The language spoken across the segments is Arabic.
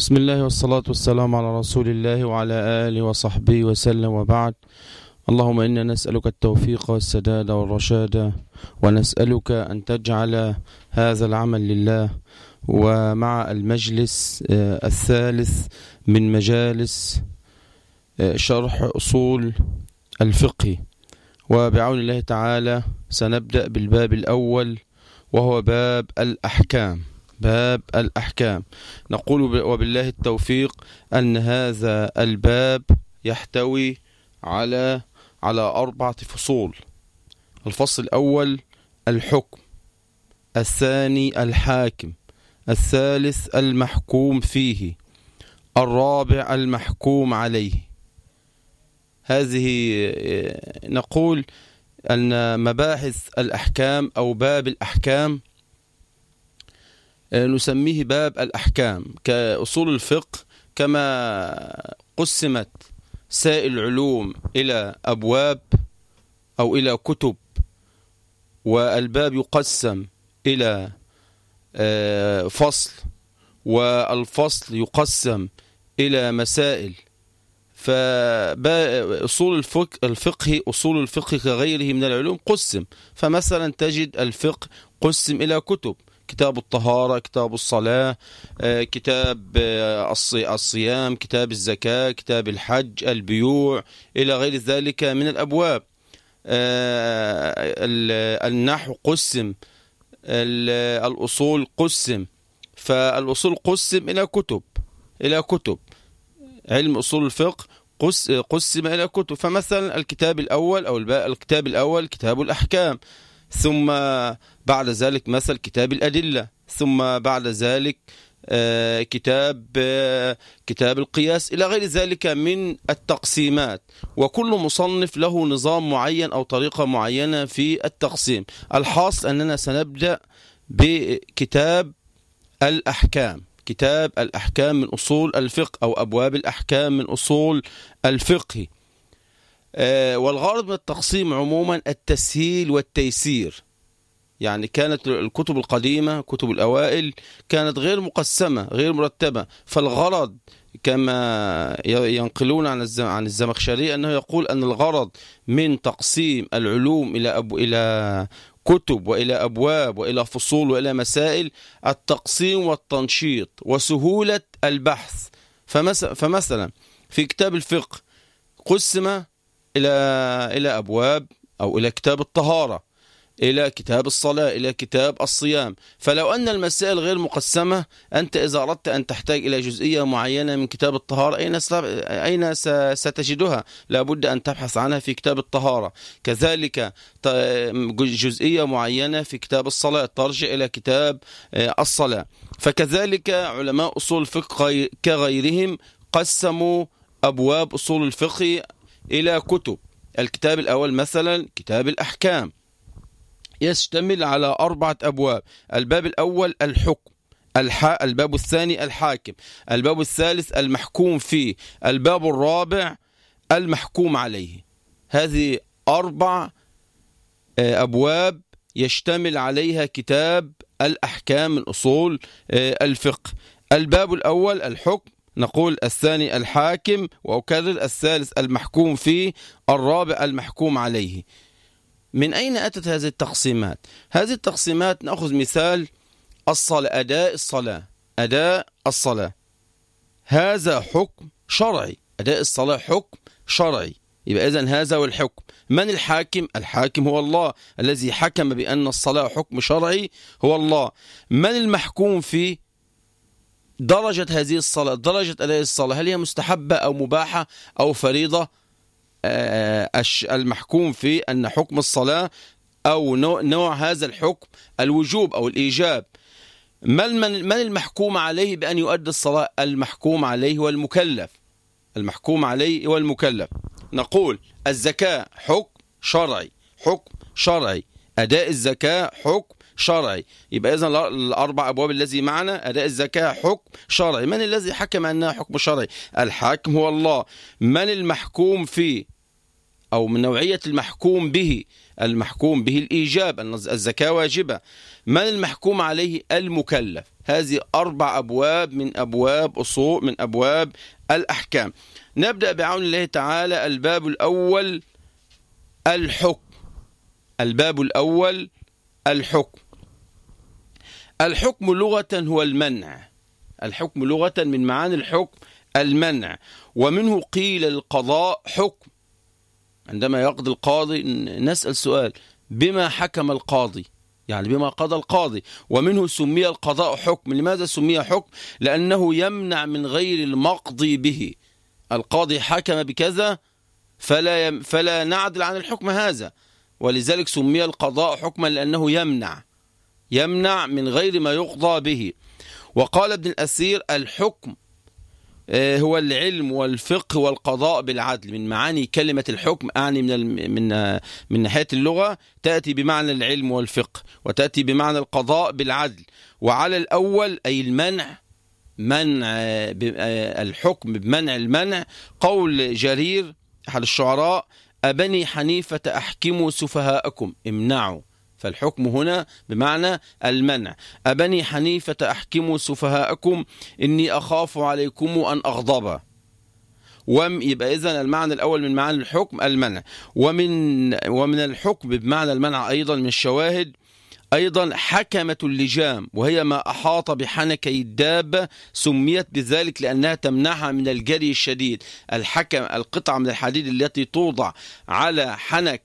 بسم الله والصلاة والسلام على رسول الله وعلى آله وصحبه وسلم وبعد. اللهم إنا نسألك التوفيق والسداد والرشاد ونسألك أن تجعل هذا العمل لله. ومع المجلس آه، الثالث من مجالس آه، شرح أصول الفقه. وبعون الله تعالى سنبدأ بالباب الأول وهو باب الأحكام. باب الأحكام. نقول وبالله التوفيق أن هذا الباب يحتوي على على أربعة فصول. الفصل الأول الحكم الثاني الحاكم الثالث المحكوم فيه الرابع المحكوم عليه. هذه نقول أن مباحث الأحكام أو باب الأحكام نسميه باب الأحكام كأصول الفقه كما قسمت سائل العلوم إلى أبواب أو إلى كتب والباب يقسم إلى فصل والفصل يقسم إلى مسائل. فأصول الفقه, الفقه أصول الفقه كغيره من العلوم قسم. فمثلا تجد الفقه قسم إلى كتب. كتاب الطهارة كتاب الصلاة كتاب الصيام كتاب الزكاة كتاب الحج البيوع إلى غير ذلك من الأبواب. النحو قسم الأصول قسم. فالأصول قسم إلى كتب إلى كتب. علم أصول الفقه قسم إلى كتب. فمثلا الكتاب الأول أو الكتاب الأول كتاب الأحكام. ثم بعد ذلك مثل كتاب الأدلة. ثم بعد ذلك كتاب كتاب القياس إلى غير ذلك من التقسيمات. وكل مصنف له نظام معين أو طريقة معينة في التقسيم. الحاصل أننا سنبدأ بكتاب الأحكام. كتاب الأحكام من أصول الفقه أو أبواب الأحكام من أصول الفقه. والغرض من التقسيم عموما التسهيل والتيسير. يعني كانت الكتب القديمة كتب الأوائل كانت غير مقسمة غير مرتبة. فالغرض كما ينقلون عن عن الزمخشري أنه يقول أن الغرض من تقسيم العلوم إلى إلى كتب وإلى أبواب وإلى فصول وإلى مسائل التقسيم والتنشيط وسهولة البحث. فمثلا في كتاب الفقه قسم إلى إلى أبواب أو إلى كتاب الطهارة إلى كتاب الصلاة إلى كتاب الصيام. فلو أن المسائل غير مقسمة أنت إذا أردت أن تحتاج إلى جزئية معينة من كتاب الطهارة أين أين ستجدها؟ لابد أن تبحث عنها في كتاب الطهارة. كذلك جزئية معينة في كتاب الصلاة ترجع إلى كتاب الصلاة. فكذلك علماء أصول الفقه كغيرهم قسموا أبواب أصول الفقه إلى كتب. الكتاب الأول مثلا كتاب الأحكام. يشتمل على أربعة أبواب. الباب الأول الحكم. الحاء الباب الثاني الحاكم. الباب الثالث المحكوم فيه. الباب الرابع المحكوم عليه. هذه أربع أبواب يشتمل عليها كتاب الأحكام من أصول الفقه. الباب الأول الحكم. نقول الثاني الحاكم وأكرر الثالث المحكوم فيه الرابع المحكوم عليه من أين أتت هذه التقسيمات؟ هذه التقسيمات نأخذ مثال الصلاة أداء الصلاة أداء الصلاة هذا حكم شرعي أداء الصلاة حكم شرعي يبقى إذن هذا هو الحكم من الحاكم؟ الحاكم هو الله الذي حكم بأن الصلاة حكم شرعي هو الله من المحكوم فيه؟ درجة هذه الصلاة درجة أداء الصلاة هل هي مستحبة أو مباحة أو فريضة؟ المحكوم في أن حكم الصلاة أو نوع هذا الحكم الوجوب أو الإيجاب. من من المحكوم عليه بأن يؤدي الصلاة؟ المحكوم عليه والمكلف. المحكوم عليه والمكلف. نقول الزكاة حكم شرعي حكم شرعي. أداء الزكاة حكم شرعي. يبقى إذن الأربع أبواب الذي معنا أداء الزكاة حكم شرعي. من الذي حكم أنها حكم شرعي؟ الحاكم هو الله. من المحكوم فيه أو من نوعية المحكوم به؟ المحكوم به الإيجاب أن الزكاة واجبة. من المحكوم عليه؟ المكلف. هذه أربع أبواب من أبواب أصول من أبواب الأحكام. نبدأ بعون الله تعالى. الباب الأول الحكم. الباب الأول الحكم. الحكم لغة هو المنع. الحكم لغة من معاني الحكم المنع. ومنه قيل القضاء حكم. عندما يقضي القاضي نسأل سؤال. بما حكم القاضي؟ يعني بما قضى القاضي. ومنه سمي القضاء حكم. لماذا سمي حكم؟ لأنه يمنع من غير المقضي به. القاضي حكم بكذا فلا, يم فلا نعدل عن الحكم هذا. ولذلك سمي القضاء حكما لأنه يمنع. يمنع من غير ما يقضى به. وقال ابن الأسير الحكم آه، هو العلم والفقه والقضاء بالعدل. من معاني كلمة الحكم أعني من من من ناحية اللغة تأتي بمعنى العلم والفقه وتأتي بمعنى القضاء بالعدل. وعلى الأول أي المنع منع آه، آه، الحكم بمنع المنع قول جرير أحد الشعراء أبني حنيفة أحكموا سفهاءكم امنعوا. فالحكم هنا بمعنى المنع. أبني حنيفة أحكموا سفهاءكم إني أخاف عليكم أن أغضب. وم يبقى إذن المعنى الأول من معاني الحكم المنع. ومن ومن الحكم بمعنى المنع أيضا من الشواهد أيضا حكمة اللجام وهي ما أحاط بحنكي الدابة سميت بذلك لأنها تمنعها من الجري الشديد. الحكم القطعة من الحديد التي توضع على حنك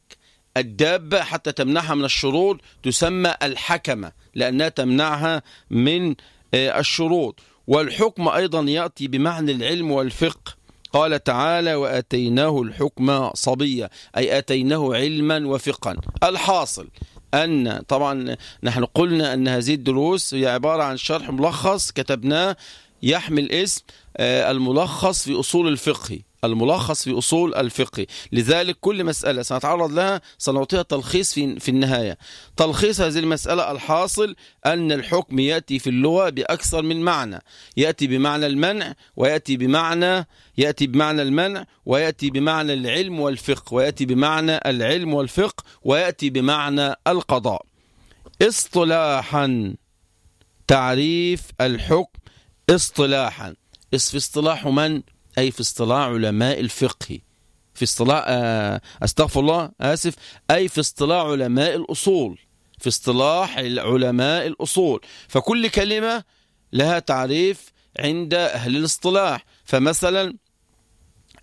الدابة حتى تمنعها من الشروط تسمى الحكمة لأنها تمنعها من آه، الشروط. والحكم أيضا يأتي بمعنى العلم والفقه. قال تعالى وأتيناه الحكم صبيا أي أتيناه علما وفقا. الحاصل أن طبعا نحن قلنا أن هذه الدروس هي عبارة عن شرح ملخص كتبناه يحمل اسم آه، الملخص في أصول الفقه. الملخص في أصول الفقه. لذلك كل مسألة سنتعرض لها سنعطيها تلخيص في, في النهاية. تلخيص هذه المسألة الحاصل أن الحكم يأتي في اللغة بأكثر من معنى. يأتي بمعنى المنع ويأتي بمعنى يأتي بمعنى المنع ويأتي بمعنى العلم والفقه ويأتي بمعنى العلم والفقه ويأتي بمعنى القضاء. اصطلاحا تعريف الحكم اصطلاحا. في اصطلاح من؟ أي في اصطلاح علماء الفقه. في اصطلاح آه، أستغفر الله آسف. أي في اصطلاح علماء الأصول. في اصطلاح علماء الأصول. فكل كلمة لها تعريف عند أهل الاصطلاح. فمثلا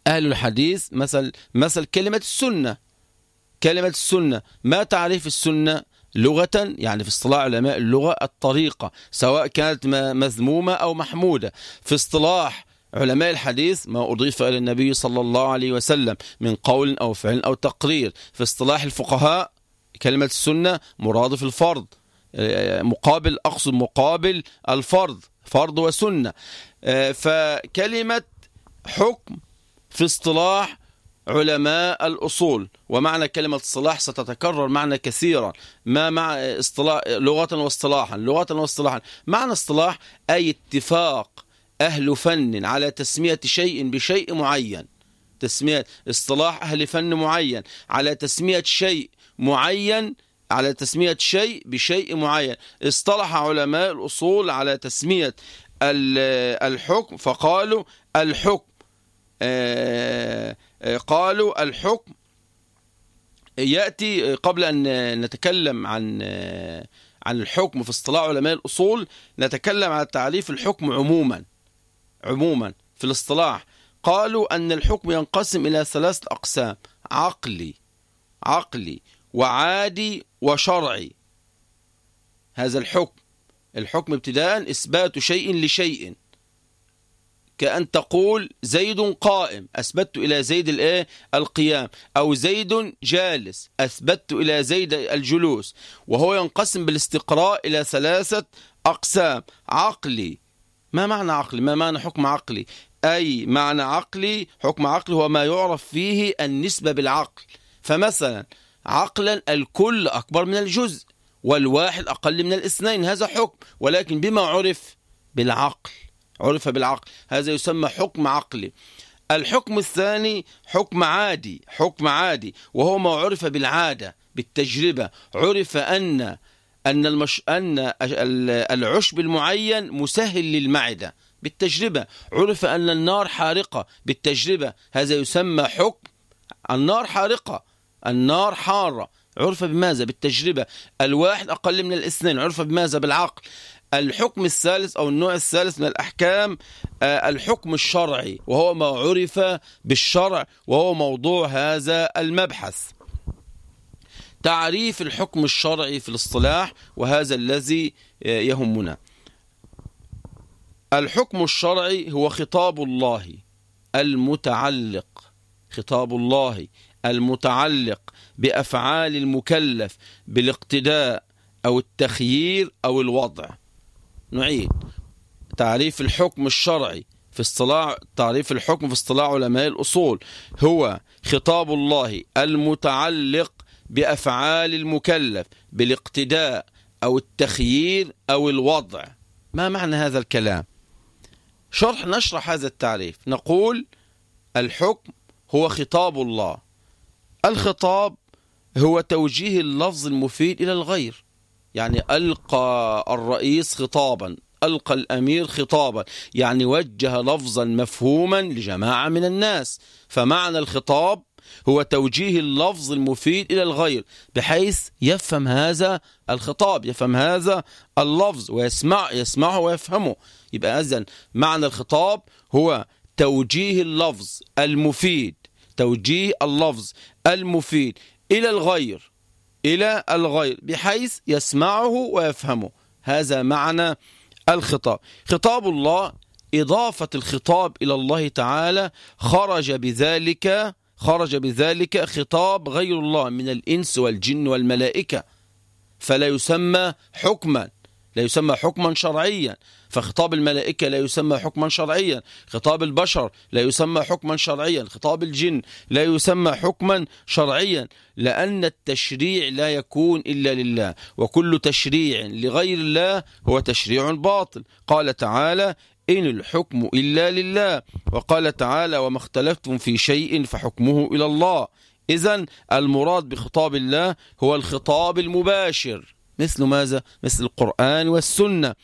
أهل الحديث مثل مثل كلمة السنة. كلمة السنة ما تعريف السنة لغة؟ يعني في اصطلاح علماء اللغة الطريقة سواء كانت مذمومة أو محمودة. في اصطلاح علماء الحديث ما أضيف إلى النبي صلى الله عليه وسلم من قول أو فعل أو تقرير. في اصطلاح الفقهاء كلمة السنة مرادف الفرض. مقابل أقصد مقابل الفرض فرض وسنة. فكلمة حكم في اصطلاح علماء الأصول. ومعنى كلمة اصطلاح ستتكرر معنى كثيرا. ما مع اصطلاح لغة واصطلاحا لغة واصطلاحا. معنى اصطلاح أي اتفاق أهل فن على تسمية شيء بشيء معين. تسمية اصطلاح أهل فن معين على تسمية شيء معين على تسمية شيء بشيء معين. اصطلح علماء الأصول على تسمية الحكم فقالوا الحكم. آه، آه، قالوا الحكم. يأتي قبل أن نتكلم عن آه، عن الحكم في اصطلاح علماء الأصول نتكلم عن تعريف الحكم عموما. عموما في الاصطلاح قالوا أن الحكم ينقسم إلى ثلاثة أقسام عقلي عقلي وعادي وشرعي. هذا الحكم الحكم ابتداء إثبات شيء لشيء. كأن تقول زيد قائم أثبت إلى زيد الإيه؟ القيام. أو زيد جالس أثبت إلى زيد الجلوس. وهو ينقسم بالاستقراء إلى ثلاثة أقسام عقلي ما معنى عقلي؟ ما معنى حكم عقلي؟ أي معنى عقلي؟ حكم عقلي هو ما يعرف فيه النسبة بالعقل. فمثلا عقلا الكل أكبر من الجزء والواحد أقل من الاثنين هذا حكم. ولكن بما عرف بالعقل عرف بالعقل هذا يسمى حكم عقلي. الحكم الثاني حكم عادي حكم عادي وهو ما عرف بالعادة بالتجربة. عرف أن أن, المش... أن العشب المعين مسهل للمعدة بالتجربة. عرف أن النار حارقة بالتجربة. هذا يسمى حكم. النار حارقة. النار حارة. عرف بماذا؟ بالتجربة. الواحد أقل من الاثنين. عرف بماذا؟ بالعقل. الحكم الثالث أو النوع الثالث من الأحكام آه، الحكم الشرعي. وهو ما عرف بالشرع وهو موضوع هذا المبحث. تعريف الحكم الشرعي في الاصطلاح وهذا الذي آه، يهمنا. الحكم الشرعي هو خطاب الله المتعلق خطاب الله المتعلق بأفعال المكلف بالاقتداء أو التخيير أو الوضع. نعيد. تعريف الحكم الشرعي في اصطلاح تعريف الحكم في اصطلاح علماء الأصول هو خطاب الله المتعلق بأفعال المكلف بالاقتداء أو التخيير أو الوضع. ما معنى هذا الكلام؟ شرح نشرح هذا التعريف. نقول الحكم هو خطاب الله. الخطاب هو توجيه اللفظ المفيد إلى الغير. يعني ألقى الرئيس خطابا ألقى الأمير خطابا. يعني وجه لفظا مفهوما لجماعة من الناس. فمعنى الخطاب هو توجيه اللفظ المفيد إلى الغير بحيث يفهم هذا الخطاب يفهم هذا اللفظ ويسمع يسمعه ويفهمه. يبقى أذن معنى الخطاب هو توجيه اللفظ المفيد توجيه اللفظ المفيد إلى الغير إلى الغير بحيث يسمعه ويفهمه. هذا معنى الخطاب. خطاب الله إضافة الخطاب إلى الله تعالى خرج بذلك خرج بذلك خطاب غير الله من الإنس والجن والملائكة. فلا يسمى حكما لا يسمى حكما شرعيا. فخطاب الملائكة لا يسمى حكما شرعيا. خطاب البشر لا يسمى حكما شرعيا. خطاب الجن لا يسمى حكما شرعيا. لأن التشريع لا يكون إلا لله وكل تشريع لغير الله هو تشريع باطل. قال تعالى إن الحكم إلا لله. وقال تعالى وما اختلفتم في شيء فحكمه إلى الله. إذا المراد بخطاب الله هو الخطاب المباشر. مثل ماذا؟ مثل القرآن والسنة.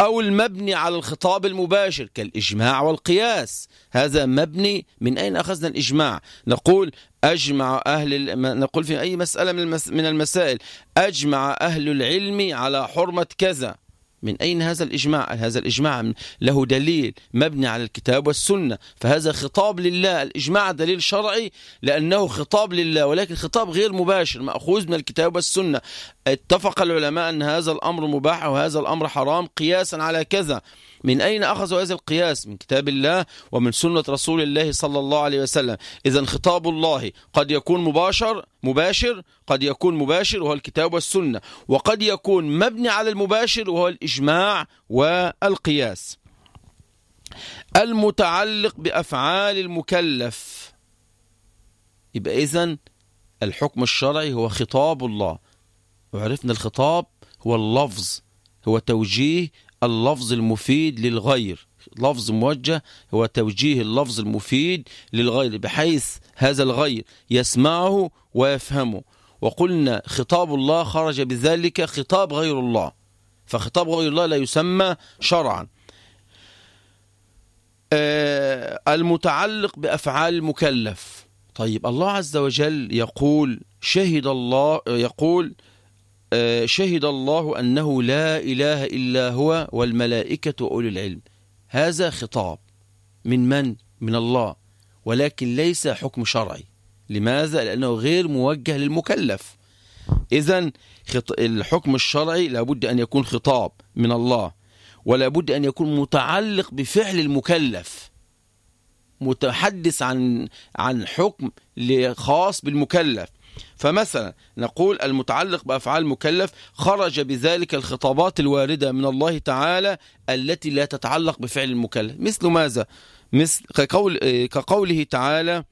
أو المبني على الخطاب المباشر كالإجماع والقياس. هذا مبني من أين أخذنا الإجماع؟ نقول أجمع أهل نقول في أي مسألة من المسائل. أجمع أهل العلم على حرمة كذا. من أين هذا الإجماع؟ هذا الإجماع له دليل مبني على الكتاب والسنة. فهذا خطاب لله. الإجماع دليل شرعي لأنه خطاب لله ولكن خطاب غير مباشر مأخوذ من الكتاب والسنة. اتفق العلماء أن هذا الأمر مباح وهذا الأمر حرام قياسا على كذا. من أين أخذوا هذا القياس؟ من كتاب الله ومن سنة رسول الله صلى الله عليه وسلم. إذا خطاب الله قد يكون مباشر مباشر قد يكون مباشر وهو الكتاب والسنة. وقد يكون مبني على المباشر وهو الإجماع والقياس. المتعلق بأفعال المكلف. يبقى إذن الحكم الشرعي هو خطاب الله. وعرفنا الخطاب هو اللفظ هو توجيه اللفظ المفيد للغير. لفظ موجه هو توجيه اللفظ المفيد للغير بحيث هذا الغير يسمعه ويفهمه. وقلنا خطاب الله خرج بذلك خطاب غير الله. فخطاب غير الله لا يسمى شرعا. آه، المتعلق بأفعال المكلف. طيب الله عز وجل يقول شهد الله يقول شهد الله أنه لا إله إلا هو والملائكة أولي العلم. هذا خطاب من من؟ من الله. ولكن ليس حكم شرعي. لماذا؟ لأنه غير موجه للمكلف. إذا الحكم الشرعي لابد أن يكون خطاب من الله. ولا بد أن يكون متعلق بفعل المكلف. متحدث عن عن حكم خاص بالمكلف. فمثلا نقول المتعلق بأفعال المكلف خرج بذلك الخطابات الواردة من الله تعالى التي لا تتعلق بفعل المكلف. مثل ماذا؟ مثل كقول كقوله تعالى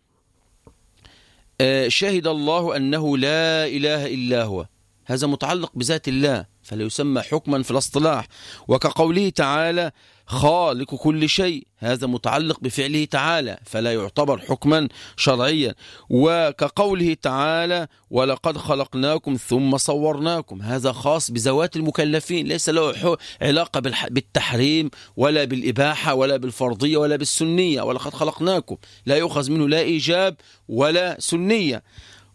آه، شهد الله أنه لا إله إلا هو. هذا متعلق بذات الله فلا يسمى حكما في الاصطلاح. وكقوله تعالى خالق كل شيء هذا متعلق بفعله تعالى فلا يعتبر حكما شرعيا. وكقوله تعالى ولقد خلقناكم ثم صورناكم هذا خاص بذوات المكلفين ليس له علاقة بالتحريم ولا بالإباحة ولا بالفرضية ولا بالسنية. ولقد خلقناكم لا يؤخذ منه لا إيجاب ولا سنية.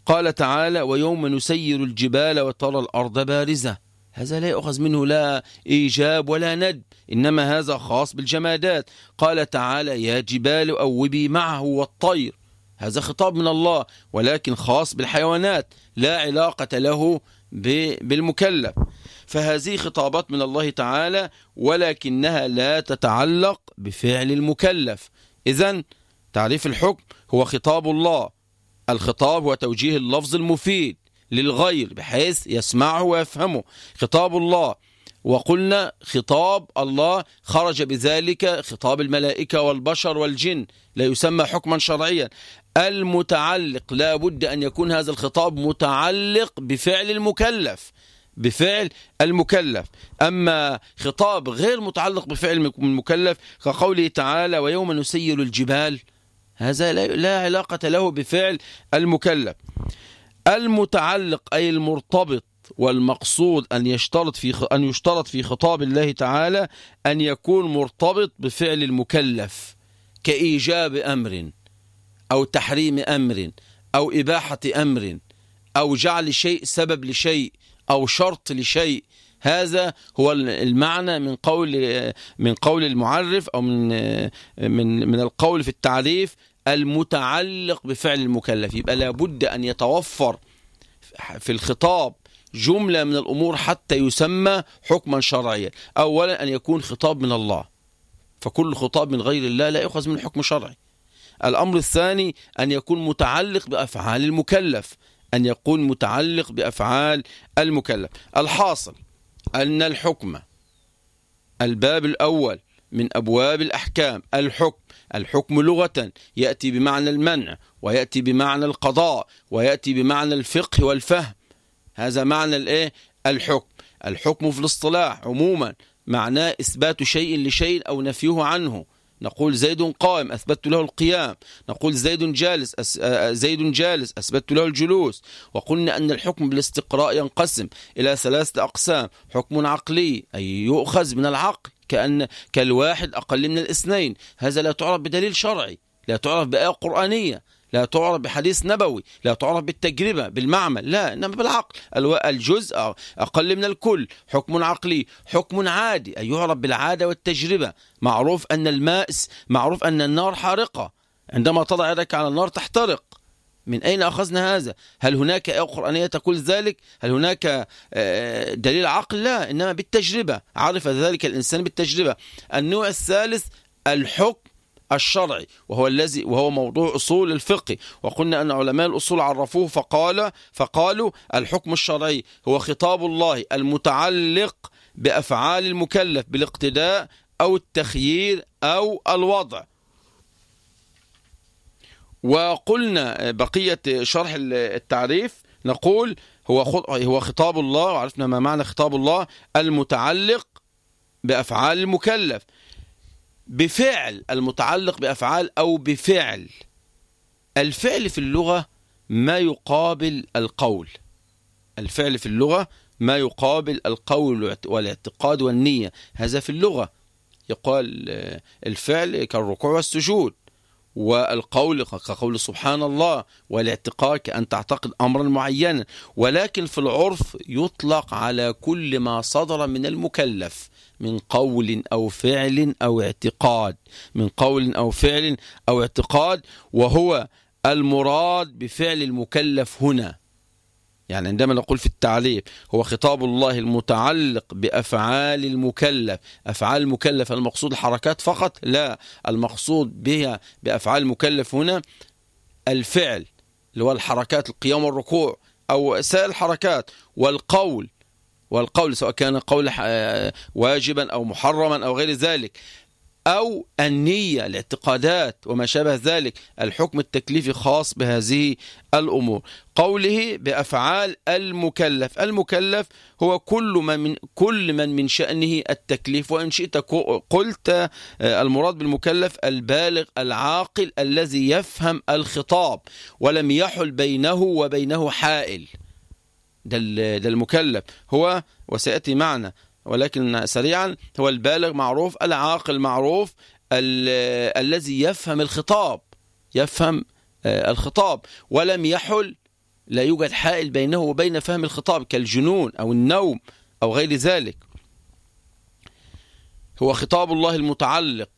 قال تعالى ويوم نسير الجبال وترى الأرض بارزة هذا لا يؤخذ منه لا إيجاب ولا ند إنما هذا خاص بالجمادات. قال تعالى يا جبال أوبي معه والطير. هذا خطاب من الله ولكن خاص بالحيوانات لا علاقة له بالمكلف. فهذه خطابات من الله تعالى ولكنها لا تتعلق بفعل المكلف. إذا تعريف الحكم هو خطاب الله. الخطاب هو توجيه اللفظ المفيد. للغير بحيث يسمعه ويفهمه. خطاب الله. وقلنا خطاب الله خرج بذلك خطاب الملائكة والبشر والجن لا يسمى حكما شرعيا. المتعلق لا بد أن يكون هذا الخطاب متعلق بفعل المكلف بفعل المكلف. أما خطاب غير متعلق بفعل المكلف كقوله تعالى ويوم نسير الجبال هذا لا علاقة له بفعل المكلف. المتعلق أي المرتبط والمقصود أن يشترط في أن يشترط في خطاب الله تعالى أن يكون مرتبط بفعل المكلف كإيجاب أمر أو تحريم أمر أو إباحة أمر أو جعل شيء سبب لشيء أو شرط لشيء. هذا هو المعنى من قول من قول المعرف أو من من من القول في التعريف المتعلق بفعل المكلف. يبقى لابد أن يتوفر في الخطاب جملة من الأمور حتى يسمى حكما شرعيا. أولا أن يكون خطاب من الله. فكل خطاب من غير الله لا يؤخذ من حكم شرعي. الأمر الثاني أن يكون متعلق بأفعال المكلف. أن يكون متعلق بأفعال المكلف. الحاصل أن الحكم الباب الأول من أبواب الأحكام الحكم. الحكم لغة يأتي بمعنى المنع ويأتي بمعنى القضاء ويأتي بمعنى الفقه والفهم. هذا معنى الإيه؟ الحكم. الحكم في الاصطلاح عموما معناه إثبات شيء لشيء أو نفيه عنه. نقول زيد قائم أثبت له القيام. نقول زيد جالس أس... زيد جالس أثبت له الجلوس. وقلنا أن الحكم بالاستقراء ينقسم إلى ثلاثة أقسام حكم عقلي أي يؤخذ من العقل كأن كالواحد أقل من الاثنين. هذا لا تعرف بدليل شرعي لا تعرف بآية قرآنية لا تعرف بحديث نبوي لا تعرف بالتجربة بالمعمل لا إنما بالعقل. الجزء أقل من الكل حكم عقلي حكم عادي. أي يعرف بالعادة والتجربة معروف أن الماء معروف أن النار حارقة. عندما تضع يدك على النار تحترق. من أين أخذنا هذا؟ هل هناك آية قرآنية تقول ذلك؟ هل هناك آه، دليل عقل؟ لا إنما بالتجربة. عرف ذلك الإنسان بالتجربة. النوع الثالث الحكم الشرعي وهو الذي وهو موضوع أصول الفقه. وقلنا أن علماء الأصول عرفوه فقال فقالوا الحكم الشرعي هو خطاب الله المتعلق بأفعال المكلف بالاقتداء أو التخيير أو الوضع. وقلنا بقية شرح التعريف نقول هو هو خطاب الله وعرفنا ما معنى خطاب الله المتعلق بأفعال المكلف. بفعل المتعلق بأفعال أو بفعل. الفعل في اللغة ما يقابل القول. الفعل في اللغة ما يقابل القول والاعتقاد والنية. هذا في اللغة. يقال الفعل كالركوع والسجود. والقول كقول سبحان الله والاعتقاد كأن تعتقد أمرا معينا. ولكن في العرف يطلق على كل ما صدر من المكلف من قول أو فعل أو اعتقاد من قول أو فعل أو اعتقاد وهو المراد بفعل المكلف هنا. يعني عندما نقول في التعليق هو خطاب الله المتعلق بأفعال المكلف أفعال المكلف المقصود الحركات فقط؟ لا المقصود بها بأفعال المكلف هنا الفعل اللي هو الحركات القيام والركوع أو سائر الحركات والقول والقول سواء كان قول واجبا أو محرما أو غير ذلك. أو النية الاعتقادات وما شابه ذلك الحكم التكليفي خاص بهذه الأمور. قوله بأفعال المكلف. المكلف هو كل من, من كل من من شأنه التكليف وإن شئت قلت آه، المراد بالمكلف البالغ العاقل الذي يفهم الخطاب ولم يحل بينه وبينه حائل. ده المكلف. هو وسيأتي معنا ولكن سريعا هو البالغ معروف العاقل معروف الذي يفهم الخطاب يفهم آه، الخطاب. ولم يحل لا يوجد حائل بينه وبين فهم الخطاب كالجنون أو النوم أو غير ذلك. هو خطاب الله المتعلق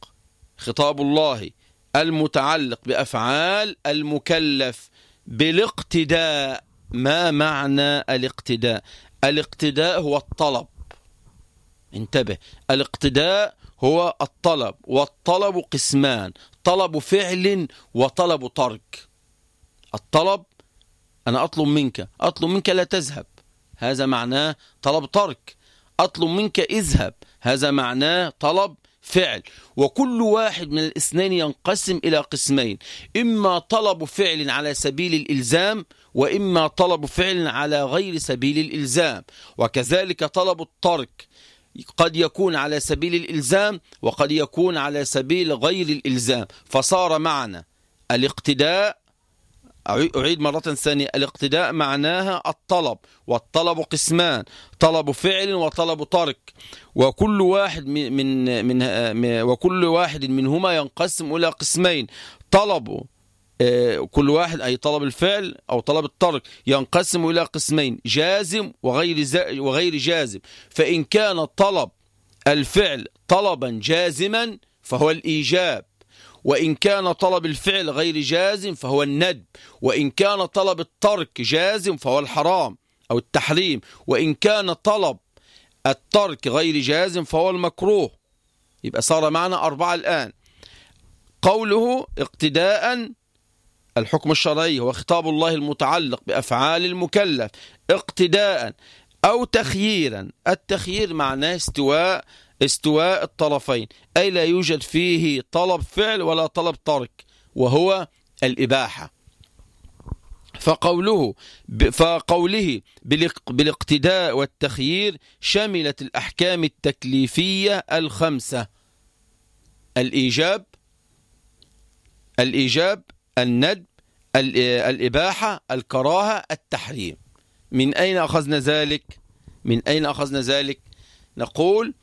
خطاب الله المتعلق بأفعال المكلف بالاقتداء. ما معنى الاقتداء؟ الاقتداء هو الطلب. انتبه. الاقتداء هو الطلب والطلب قسمان طلب فعل وطلب ترك. الطلب أنا أطلب منك أطلب منك لا تذهب. هذا معناه طلب ترك. أطلب منك اذهب. هذا معناه طلب فعل. وكل واحد من الاثنين ينقسم إلى قسمين. إما طلب فعل على سبيل الإلزام وإما طلب فعل على غير سبيل الإلزام. وكذلك طلب الترك. قد يكون على سبيل الإلزام وقد يكون على سبيل غير الإلزام. فصار معنا الاقتداء أعيد مرة ثانية الاقتداء معناها الطلب والطلب قسمان طلب فعل وطلب ترك. وكل واحد من من وكل واحد منهما ينقسم إلى قسمين طلب كل واحد أي طلب الفعل أو طلب الترك ينقسم إلى قسمين جازم وغير وغير جازم. فإن كان طلب الفعل طلبا جازما فهو الإيجاب. وإن كان طلب الفعل غير جازم فهو الندب. وإن كان طلب الترك جازم فهو الحرام أو التحريم. وإن كان طلب الترك غير جازم فهو المكروه. يبقى صار معنا أربعة الآن. قوله اقتداء الحكم الشرعي هو خطاب الله المتعلق بأفعال المكلف اقتداء أو تخييرا. التخيير معناه استواء استواء الطرفين. أي لا يوجد فيه طلب فعل ولا طلب ترك وهو الإباحة. فقوله فقوله بالاقتداء والتخيير شملت الأحكام التكليفية الخمسة. الإيجاب الإيجاب الندب الإباحة الكراهة التحريم. من أين أخذنا ذلك؟ من أين أخذنا ذلك؟ نقول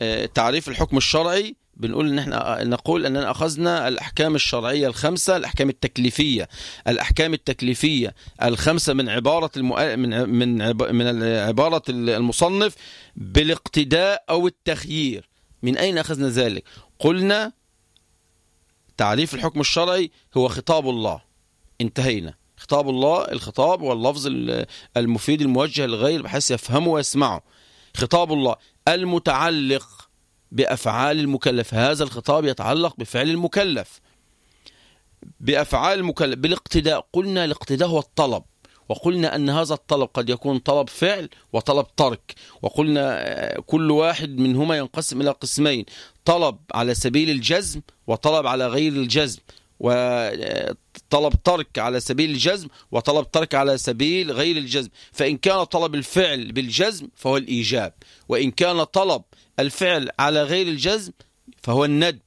آه، تعريف الحكم الشرعي. بنقول إن إحنا نقول أننا أخذنا الأحكام الشرعية الخمسة الأحكام التكليفية. الأحكام التكليفية الخمسة من عبارة المؤ... من من من عبارة المصنف بالاقتداء أو التخيير. من أين أخذنا ذلك؟ قلنا تعريف الحكم الشرعي هو خطاب الله. انتهينا. خطاب الله الخطاب واللفظ المفيد الموجه للغير بحيث يفهمه ويسمعه. خطاب الله المتعلق بأفعال المكلف. هذا الخطاب يتعلق بفعل المكلف. بأفعال المكلف. بالاقتداء. قلنا الاقتداء هو الطلب. وقلنا أن هذا الطلب قد يكون طلب فعل وطلب ترك. وقلنا آه، كل واحد منهما ينقسم إلى قسمين طلب على سبيل الجزم وطلب على غير الجزم وطلب ترك على سبيل الجزم وطلب ترك على سبيل غير الجزم. فإن كان طلب الفعل بالجزم فهو الإيجاب وإن كان طلب الفعل على غير الجزم فهو الندب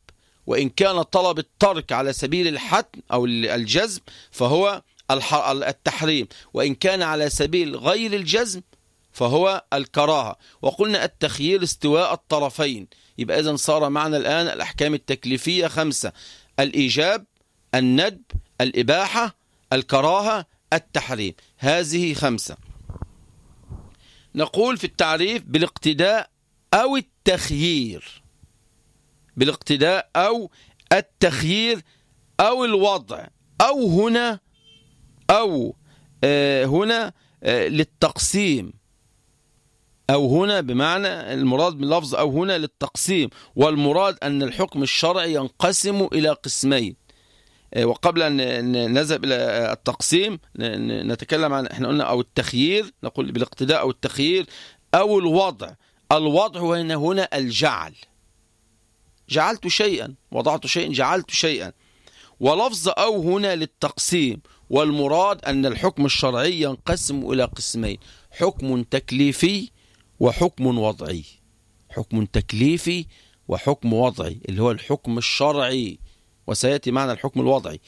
وإن كان طلب الترك على سبيل الحتم أو الجزم فهو التحريم. وإن كان على سبيل غير الجزم فهو الكراهة. وقلنا التخيير استواء الطرفين. يبقى إذن صار معنا الآن الأحكام التكليفية خمسة. الإيجاب الندب الإباحة الكراهة التحريم. هذه خمسة. نقول في التعريف بالاقتداء أو التخيير. بالاقتداء أو التخيير أو الوضع. أو هنا أو آه هنا آه للتقسيم. أو هنا بمعنى المراد من لفظ أو هنا للتقسيم. والمراد أن الحكم الشرعي ينقسم إلى قسمين. آه، وقبل أن نذهب إلى التقسيم نتكلم عن إحنا قلنا أو التخيير نقول بالاقتداء أو التخيير أو الوضع. الوضع هنا هنا الجعل. جعلت شيئا وضعت شيئا جعلت شيئا. ولفظ أو هنا للتقسيم. والمراد أن الحكم الشرعي ينقسم إلى قسمين حكم تكليفي وحكم وضعي. حكم تكليفي وحكم وضعي اللي هو الحكم الشرعي. وسيأتي معنى الحكم الوضعي.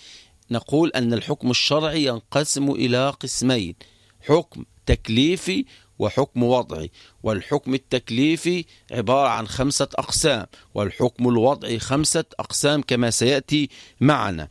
نقول أن الحكم الشرعي ينقسم إلى قسمين حكم تكليفي وحكم وضعي. والحكم التكليفي عبارة عن خمسة أقسام والحكم الوضعي خمسة أقسام كما سيأتي معنا.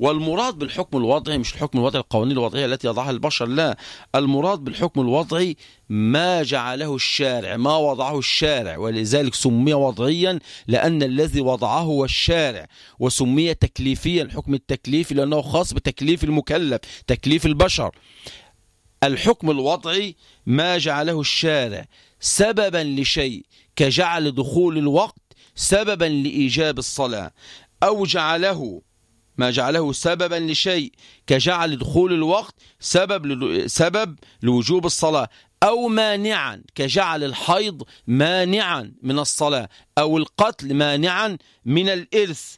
والمراد بالحكم الوضعي مش الحكم الوضعي القوانين الوضعية التي يضعها البشر لا. المراد بالحكم الوضعي ما جعله الشارع ما وضعه الشارع ولذلك سمي وضعيا لأن الذي وضعه هو الشارع وسمي تكليفيا الحكم التكليفي لأنه خاص بتكليف المكلف تكليف البشر. الحكم الوضعي ما جعله الشارع سببا لشيء كجعل دخول الوقت سببا لإيجاب الصلاة أو جعله ما جعله سببا لشيء كجعل دخول الوقت سبب سبب لوجوب الصلاة أو مانعا كجعل الحيض مانعا من الصلاة أو القتل مانعا من الإرث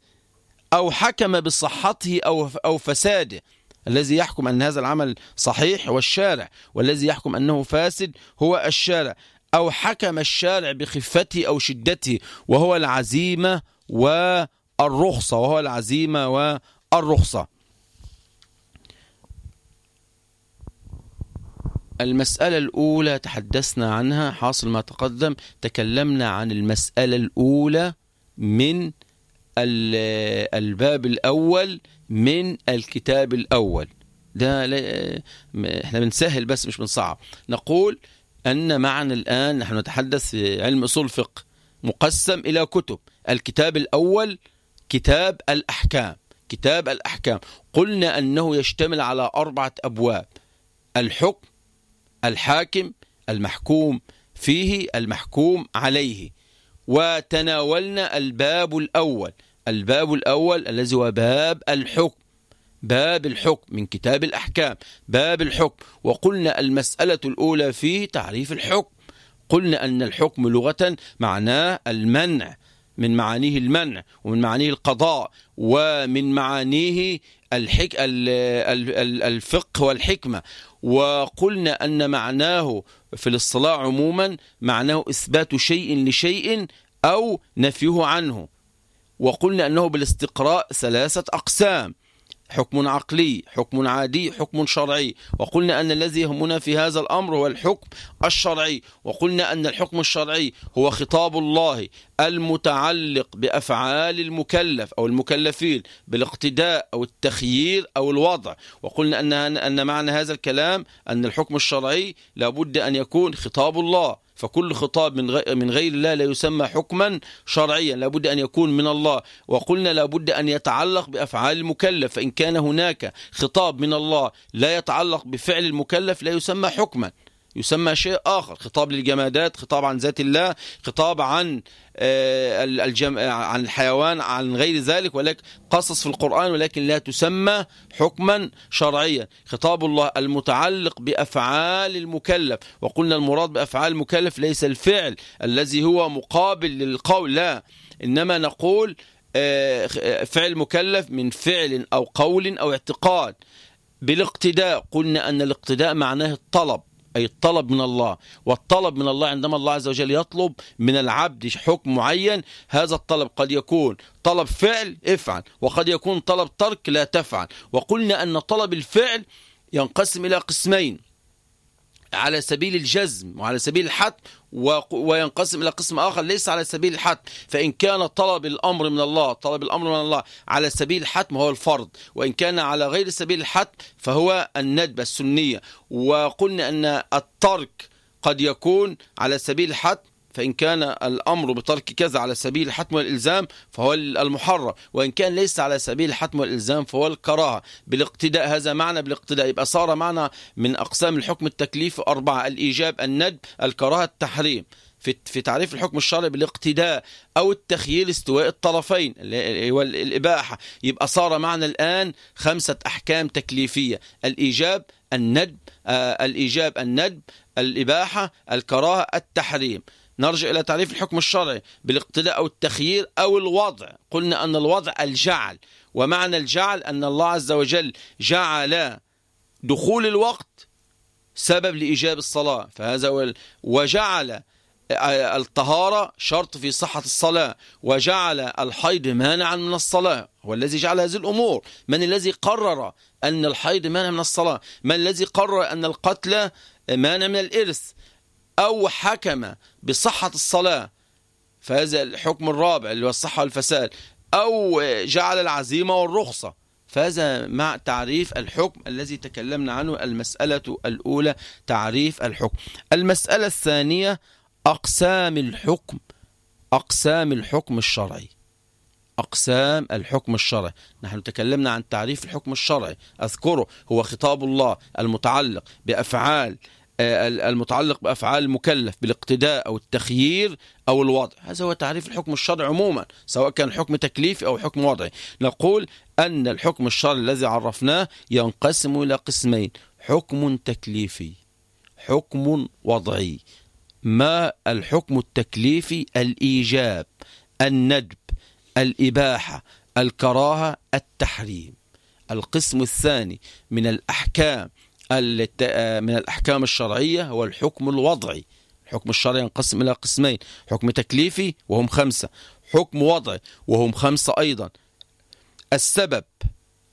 أو حكم بصحته أو أو فساده. الذي يحكم أن هذا العمل صحيح هو الشارع والذي يحكم أنه فاسد هو الشارع. أو حكم الشارع بخفته أو شدته وهو العزيمة والرخصة وهو العزيمة والرخصة. المسألة الأولى تحدثنا عنها حاصل ما تقدم تكلمنا عن المسألة الأولى من الباب الأول من الكتاب الأول. ده إحنا بنسهل بس مش بنصعب. نقول أن معنا الآن نحن نتحدث في علم أصول الفقه مقسم إلى كتب. الكتاب الأول كتاب الأحكام كتاب الأحكام. قلنا أنه يشتمل على أربعة أبواب الحكم الحاكم المحكوم فيه المحكوم عليه. وتناولنا الباب الأول الباب الأول الذي هو باب الحكم باب الحكم من كتاب الأحكام باب الحكم. وقلنا المسألة الأولى فيه تعريف الحكم. قلنا أن الحكم لغة معناه المنع. من معانيه المنع ومن معانيه القضاء ومن معانيه الحك... الفقه والحكمة. وقلنا أن معناه في الاصطلاح عموما معناه إثبات شيء لشيء أو نفيه عنه. وقلنا أنه بالاستقراء ثلاثة أقسام. حكم عقلي حكم عادي حكم شرعي. وقلنا أن الذي يهمنا في هذا الأمر هو الحكم الشرعي. وقلنا أن الحكم الشرعي هو خطاب الله المتعلق بأفعال المكلف أو المكلفين بالاقتداء أو التخيير أو الوضع. وقلنا أن, أن معنى هذا الكلام أن الحكم الشرعي لابد أن يكون خطاب الله. فكل خطاب من من غير الله لا يسمى حكما شرعيا. لابد أن يكون من الله. وقلنا لابد أن يتعلق بأفعال المكلف. فإن كان هناك خطاب من الله لا يتعلق بفعل المكلف لا يسمى حكما. يسمى شيء آخر خطاب للجمادات خطاب عن ذات الله خطاب عن آه، الجم... عن الحيوان عن غير ذلك ولكن قصص في القرآن ولكن لا تسمى حكما شرعيا. خطاب الله المتعلق بأفعال المكلف. وقلنا المراد بأفعال المكلف ليس الفعل الذي هو مقابل للقول لا. إنما نقول آه، فعل مكلف من فعل أو قول أو اعتقاد بالاقتداء. قلنا أن الاقتداء معناه الطلب. أي الطلب من الله. والطلب من الله عندما الله عز وجل يطلب من العبد حكم معين هذا الطلب قد يكون طلب فعل افعل وقد يكون طلب ترك لا تفعل. وقلنا أن طلب الفعل ينقسم إلى قسمين على سبيل الجزم وعلى سبيل الحتم وينقسم إلى قسم آخر ليس على سبيل الحتم فإن كان طلب الأمر من الله طلب الأمر من الله على سبيل الحتم هو الفرض. وإن كان على غير سبيل الحتم فهو الندبة السنية. وقلنا أن الترك قد يكون على سبيل الحتم فإن كان الأمر بترك كذا على سبيل الحتم والإلزام فهو المحرم وإن كان ليس على سبيل الحتم والإلزام فهو الكراهة. بالاقتداء هذا معنى بالاقتداء. يبقى صار معنى من أقسام الحكم التكليف أربعة الإيجاب الند الكراهة التحريم. في تعريف الحكم الشرعي بالاقتداء أو التخيير استواء الطرفين اللي هو الإباحة يبقى صار معنا الآن خمسة أحكام تكليفية الإيجاب الند آه الإيجاب الند الإباحة الكراهة التحريم. نرجع إلى تعريف الحكم الشرعي بالاقتداء أو التخيير أو الوضع. قلنا أن الوضع الجعل ومعنى الجعل أن الله عز وجل جعل دخول الوقت سبب لإيجاب الصلاة. فهذا وجعل الطهارة شرط في صحة الصلاة وجعل الحيض مانعا من الصلاة. هو الذي جعل هذه الأمور. من الذي قرر أن الحيض مانع من الصلاة؟ من الذي قرر أن القتل مانع من الإرث؟ أو حكم بصحة الصلاة فهذا الحكم الرابع اللي هو الصحة والفساد أو جعل العزيمة والرخصة فهذا مع تعريف الحكم الذي تكلمنا عنه المسألة الأولى تعريف الحكم. المسألة الثانية أقسام الحكم أقسام الحكم الشرعي. أقسام الحكم الشرعي. نحن تكلمنا عن تعريف الحكم الشرعي. أذكره هو خطاب الله المتعلق بأفعال المتعلق بأفعال المكلف بالاقتداء أو التخيير أو الوضع. هذا هو تعريف الحكم الشرعي عموما سواء كان حكم تكليفي أو حكم وضعي. نقول أن الحكم الشرعي الذي عرفناه ينقسم إلى قسمين حكم تكليفي حكم وضعي. ما الحكم التكليفي؟ الإيجاب الندب الإباحة الكراهة التحريم. القسم الثاني من الأحكام من الأحكام الشرعية هو الحكم الوضعي. الحكم الشرعي ينقسم إلى قسمين حكم تكليفي وهم خمسة حكم وضعي وهم خمسة أيضا. السبب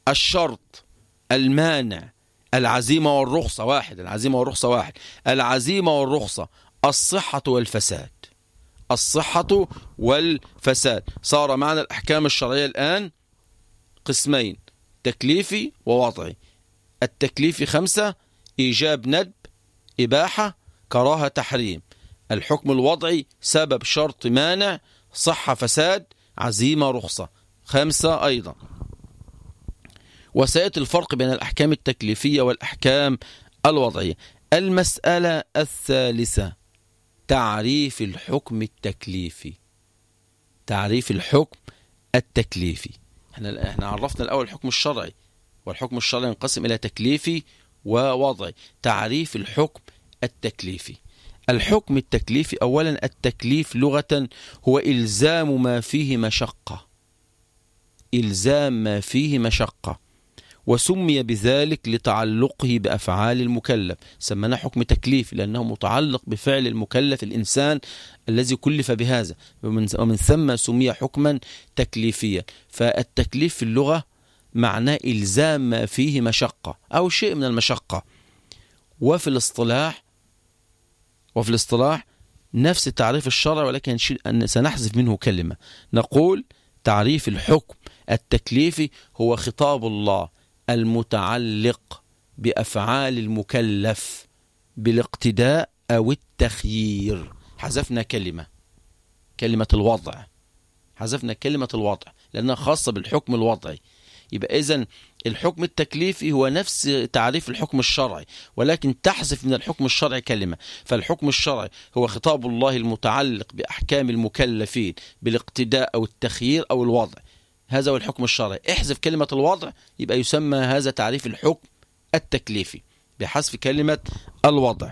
الشرط المانع العزيمة والرخصة واحد العزيمة والرخصة واحد. العزيمة والرخصة الصحة والفساد. الصحة والفساد. صار معنا الأحكام الشرعية الآن قسمين تكليفي ووضعي. التكليفي خمسة إيجاب ندب إباحة كراهة تحريم. الحكم الوضعي سبب شرط مانع صحة فساد عزيمة رخصة. خمسة أيضا. وسيأتي الفرق بين الأحكام التكليفية والأحكام الوضعية. المسألة الثالثة تعريف الحكم التكليفي. تعريف الحكم التكليفي. إحنا إحنا عرفنا الأول الحكم الشرعي. والحكم الشرعي ينقسم إلى تكليفي ووضعي. تعريف الحكم التكليفي. الحكم التكليفي اولا التكليف لغة هو إلزام ما فيه مشقة. إلزام ما فيه مشقة. وسمي بذلك لتعلقه بأفعال المكلف. سمنا حكم تكليف لأنه متعلق بفعل المكلف الإنسان الذي كلف بهذا. ومن ثم سمي حكما تكليفيا. فالتكليف في اللغة معناه إلزام ما فيه مشقة أو شيء من المشقة. وفي الاصطلاح وفي الاصطلاح نفس تعريف الشرع ولكن سنحذف منه كلمة. نقول تعريف الحكم التكليفي هو خطاب الله المتعلق بأفعال المكلف بالاقتداء أو التخيير. حذفنا كلمة كلمة الوضع. حذفنا كلمة الوضع لأنها خاصة بالحكم الوضعي. يبقى إذن الحكم التكليفي هو نفس تعريف الحكم الشرعي ولكن تحذف من الحكم الشرعي كلمة. فالحكم الشرعي هو خطاب الله المتعلق بأحكام المكلفين بالاقتداء أو التخيير أو الوضع. هذا هو الحكم الشرعي. احذف كلمة الوضع يبقى يسمى هذا تعريف الحكم التكليفي بحذف كلمة الوضع.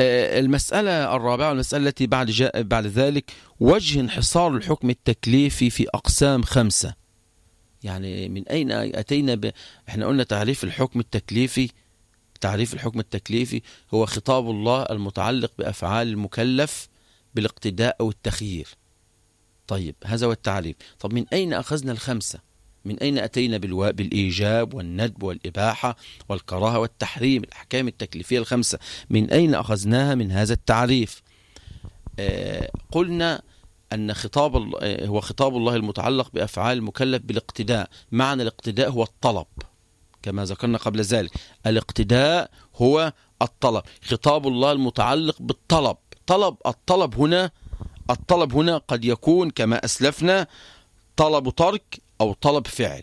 المسألة الرابعة والمسألة التي بعد, جاء بعد ذلك وجه انحصار الحكم التكليفي في أقسام خمسة. يعني من أين أتينا ب... إحنا قلنا تعريف الحكم التكليفي تعريف الحكم التكليفي هو خطاب الله المتعلق بأفعال المكلف بالاقتداء أو التخيير طيب هذا هو التعريف طب من أين أخذنا الخمسة؟ من أين أتينا. بالإيجاب والندب والإباحة والكراهة والتحريم؟ الأحكام التكليفية الخمسة. من أين أخذناها من هذا التعريف؟ آه قلنا أن خطاب آه، هو خطاب الله المتعلق بأفعال المكلف بالاقتداء. معنى الاقتداء هو الطلب كما ذكرنا قبل ذلك. الاقتداء هو الطلب. خطاب الله المتعلق بالطلب. طلب الطلب هنا الطلب هنا قد يكون كما أسلفنا طلب ترك أو طلب فعل.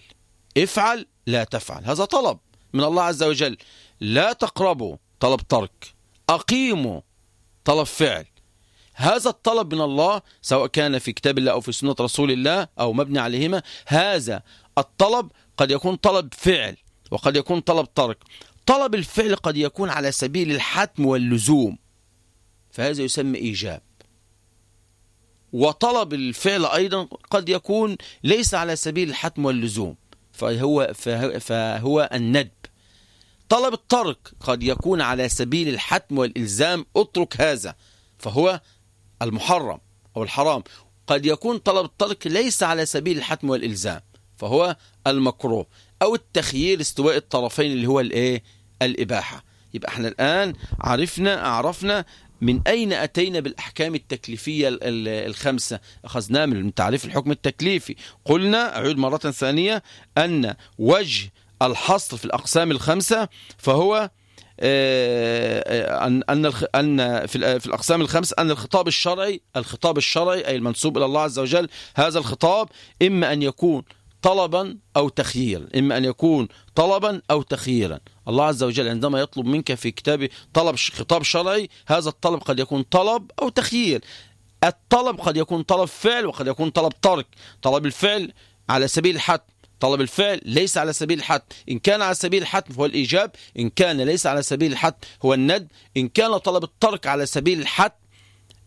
افعل لا تفعل. هذا طلب من الله عز وجل. لا تقربوا طلب ترك. أقيموا طلب فعل. هذا الطلب من الله سواء كان في كتاب الله أو في سنة رسول الله أو مبني عليهما هذا الطلب قد يكون طلب فعل وقد يكون طلب ترك. طلب الفعل قد يكون على سبيل الحتم واللزوم. فهذا يسمى إيجاب. وطلب الفعل أيضا قد يكون ليس على سبيل الحتم واللزوم فهو, فهو الندب. طلب الترك قد يكون على سبيل الحتم والإلزام اترك هذا فهو المحرم أو الحرام. قد يكون طلب الترك ليس على سبيل الحتم والإلزام فهو المكروه أو التخيير استواء الطرفين اللي هو الإيه؟ الإباحة. يبقى إحنا الآن عرفنا عرفنا من أين أتينا بالأحكام التكليفية الخمسة؟ أخذناه من تعريف الحكم التكليفي. قلنا أعود مرة ثانية أن وجه الحصر في الأقسام الخمسة فهو آه، أن أن أن في الأقسام الخمس أن الخطاب الشرعي الخطاب الشرعي أي المنسوب إلى الله عز وجل هذا الخطاب إما أن يكون طلبا أو تخييرا إما أن يكون طلبا أو تخييرا الله عز وجل عندما يطلب منك في كتابه طلب خطاب شرعي هذا الطلب قد يكون طلب أو تخيير الطلب قد يكون طلب فعل وقد يكون طلب ترك. طلب الفعل على سبيل الحتم طلب الفعل ليس على سبيل الحتم إن كان على سبيل الحتم فهو الإيجاب. إن كان ليس على سبيل الحتم هو الند. إن كان طلب الترك على سبيل الحتم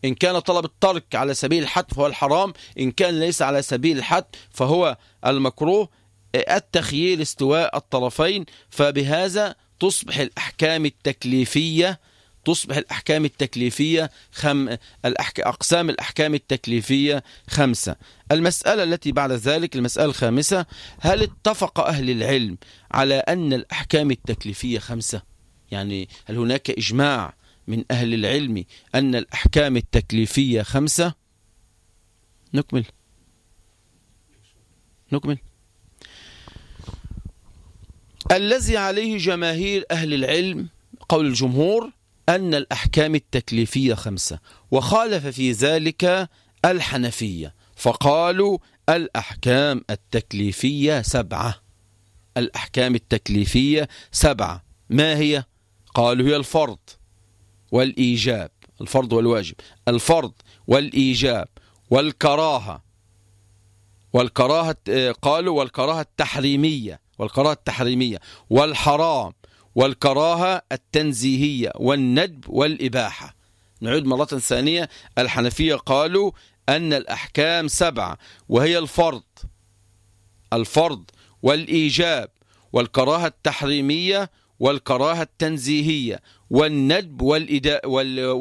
إن كان طلب الترك على سبيل الحتم فهو الحرام إن كان ليس على سبيل الحتم فهو المكروه التخيير استواء الطرفين فبهذا تصبح الأحكام التكليفية تصبح الأحكام التكليفية خم... الأحك... أقسام الأحكام التكليفية خمسة. المسألة التي بعد ذلك المسألة الخامسة هل اتفق أهل العلم على أن الأحكام التكليفية خمسة؟ يعني هل هناك إجماع من أهل العلم أن الأحكام التكليفية خمسة. نكمل. نكمل. الذي عليه جماهير أهل العلم قول الجمهور أن الأحكام التكليفية خمسة وخالف في ذلك الحنفية فقالوا الأحكام التكليفية سبعة. الأحكام التكليفية سبعة. ما هي؟ قالوا هي الفرض. والإيجاب الفرض والواجب. الفرض والإيجاب والكراهة. والكراهة قالوا والكراهة التحريمية. والكراهة التحريمية. والحرام والكراهة التنزيهية. والندب والإباحة. نعود مرة ثانية. الحنفية قالوا أن الأحكام سبعة وهي الفرض. الفرض والإيجاب والكراهة التحريمية والكراهة التنزيهية والندب,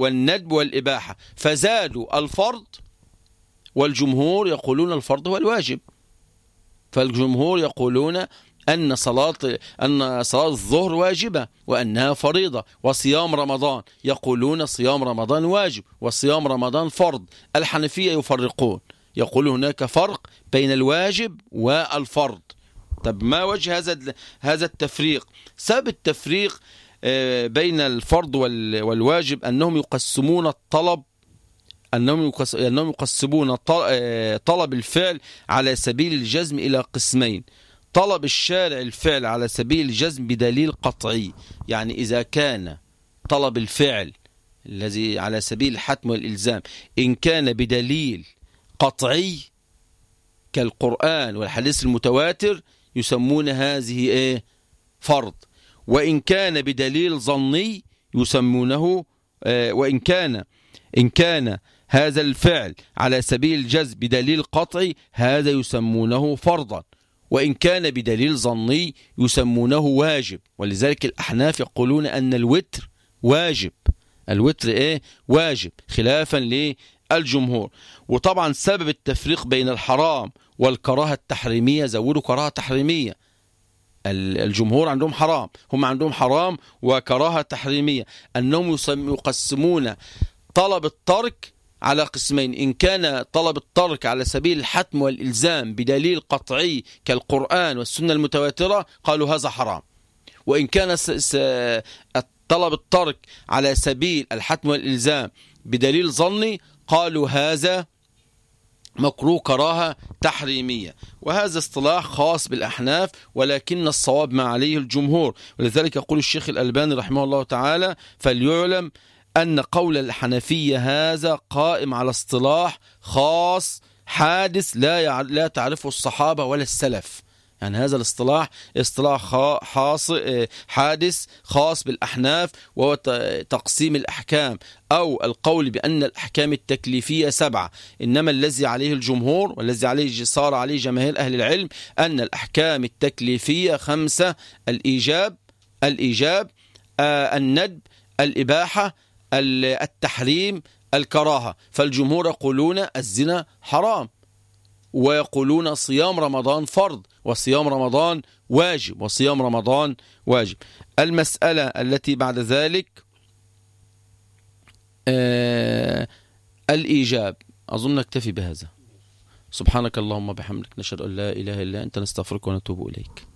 والندب والإباحة. فزادوا الفرض والجمهور يقولون الفرض هو الواجب. فالجمهور يقولون أن صلاة أن صلاة الظهر واجبة وأنها فريضة. وصيام رمضان يقولون صيام رمضان واجب وصيام رمضان فرض. الحنفية يفرقون. يقول هناك فرق بين الواجب والفرض. طب ما وجه هذا هذا التفريق؟ سبب التفريق آه، بين الفرض والواجب أنهم يقسمون الطلب أنهم يقسمون آه، طلب الفعل على سبيل الجزم إلى قسمين. طلب الشارع الفعل على سبيل الجزم بدليل قطعي. يعني إذا كان طلب الفعل الذي على سبيل الحتم والإلزام إن كان بدليل قطعي كالقرآن والحديث المتواتر يسمون هذه إيه؟ فرض. وإن كان بدليل ظني يسمونه آه وإن كان إن كان هذا الفعل على سبيل الجزم بدليل قطعي هذا يسمونه فرضا. وإن كان بدليل ظني يسمونه واجب. ولذلك الأحناف يقولون أن الوتر واجب. الوتر إيه؟ واجب خلافا للجمهور وطبعا سبب التفريق بين الحرام والكراهة التحريمية زودوا كراهة تحريمية. الجمهور عندهم حرام هم عندهم حرام وكراهة تحريمية. أنهم يقسمون طلب الترك على قسمين إن كان طلب الترك على سبيل الحتم والإلزام بدليل قطعي كالقرآن والسنة المتواترة قالوا هذا حرام. وإن كان طلب الترك على سبيل الحتم والإلزام بدليل ظني قالوا هذا مكروه كراهة تحريمية. وهذا اصطلاح خاص بالأحناف ولكن الصواب ما عليه الجمهور. ولذلك يقول الشيخ الألباني رحمه الله تعالى فليعلم أن قول الحنفية هذا قائم على اصطلاح خاص حادث لا لا تعرفه الصحابة ولا السلف. يعني هذا الاصطلاح اصطلاح خاص حادث خاص بالأحناف وهو تقسيم الأحكام أو القول بأن الأحكام التكليفية سبعة. إنما الذي عليه الجمهور والذي عليه صار عليه جماهير أهل العلم أن الأحكام التكليفية خمسة الإيجاب الإيجاب آه الندب الإباحة التحريم الكراهة. فالجمهور يقولون الزنا حرام. ويقولون صيام رمضان فرض وصيام رمضان واجب وصيام رمضان واجب. المسألة التي بعد ذلك آه الإيجاب. أظن نكتفي بهذا. سبحانك اللهم بحمدك نشهد أن لا إله إلا أنت نستغفرك ونتوب إليك.